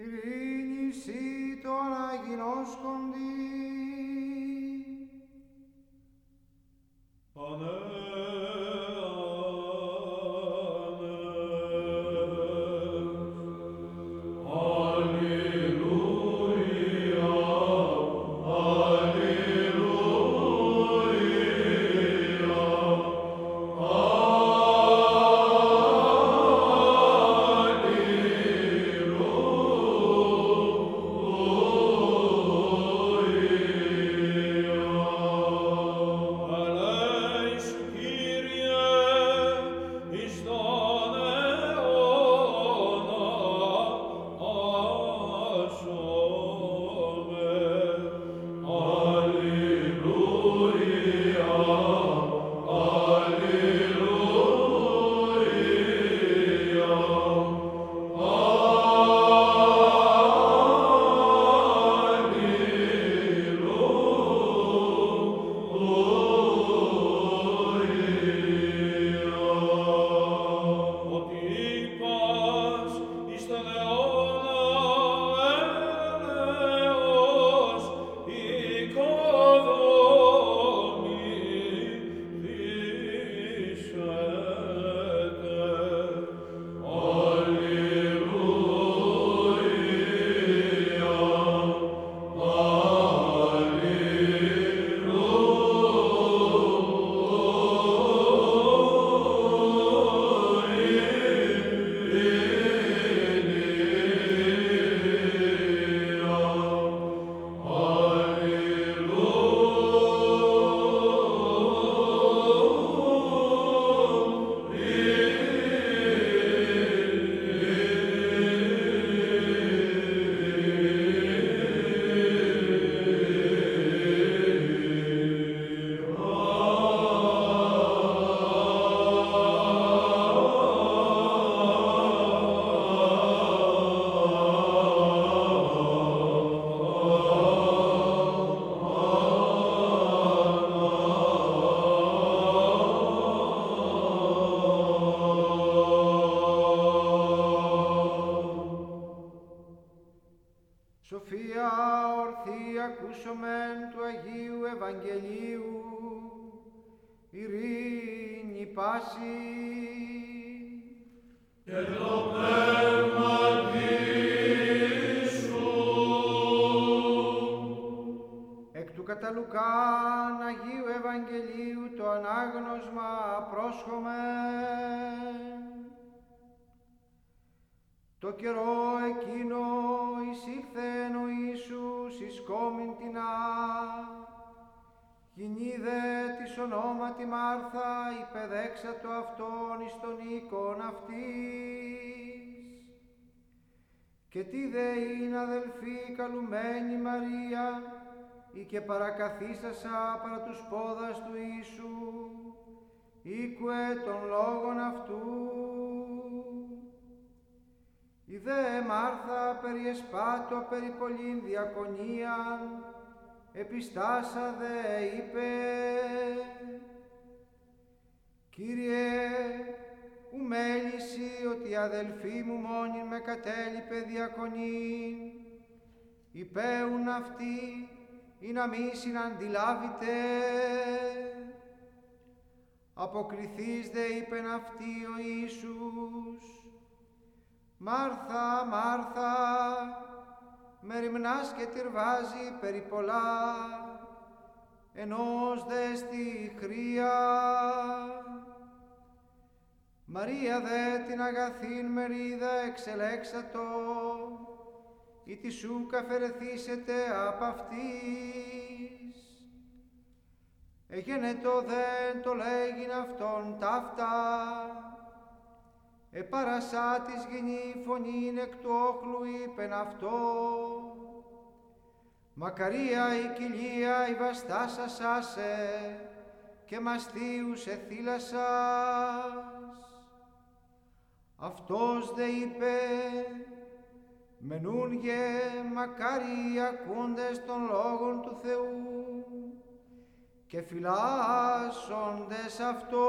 Ειρήνη σύ το αναγινώσκοντι. Ορθή ακούσομεν του Αγίου Ευαγγελίου, ειρήνη πάση. Εκ του καταλουκάν Αγίου Ευαγγελίου το ανάγνωσμα πρόσχομεν. Το καιρό εκείνο εισήλθεν ο Ιησούς εις κόμην τεινά, γινίδε της ονόματι Μάρθα υπεδέξατο αυτόν εις τον οίκον αυτής. Και τι δε είναι αδελφή καλουμένη Μαρία, ή και παρακαθίσασα παρά τους πόδας του Ιησού, ήκουε των λόγων αυτού. Η δε Μάρθα περιεσπάτω περί πολλήν διακονίαν, επιστάσα δε είπε, Κύριε, ου μέληση ότι η αδελφή μου μόνη με κατέλειπε διακονήν, υπέουν αυτή ή να μη συναντιλάβετε. Αποκριθείς δε είπεν αυτή ο Ιησούς, Μάρθα, Μάρθα, με ρημνάς και τυρβάζει περί πολλά, ενός δες στη χρία. Μαρία δε την αγαθήν μερίδα εξελέξατο, ή τη σου καφερεθήσετε απ' αυτής. Εγένετο δεν το λέγειν αυτόν ταύτα, επαρασά της γυνή φωνήν εκ του όχλου είπεν αυτό. Μακαρία η κοιλία η βαστάσα σάσε και μαστίους εθύλασας. Αυτός δε είπε, μενούν γε μακάρι ακούντες των λόγων του Θεού και φυλάσσοντες αυτό.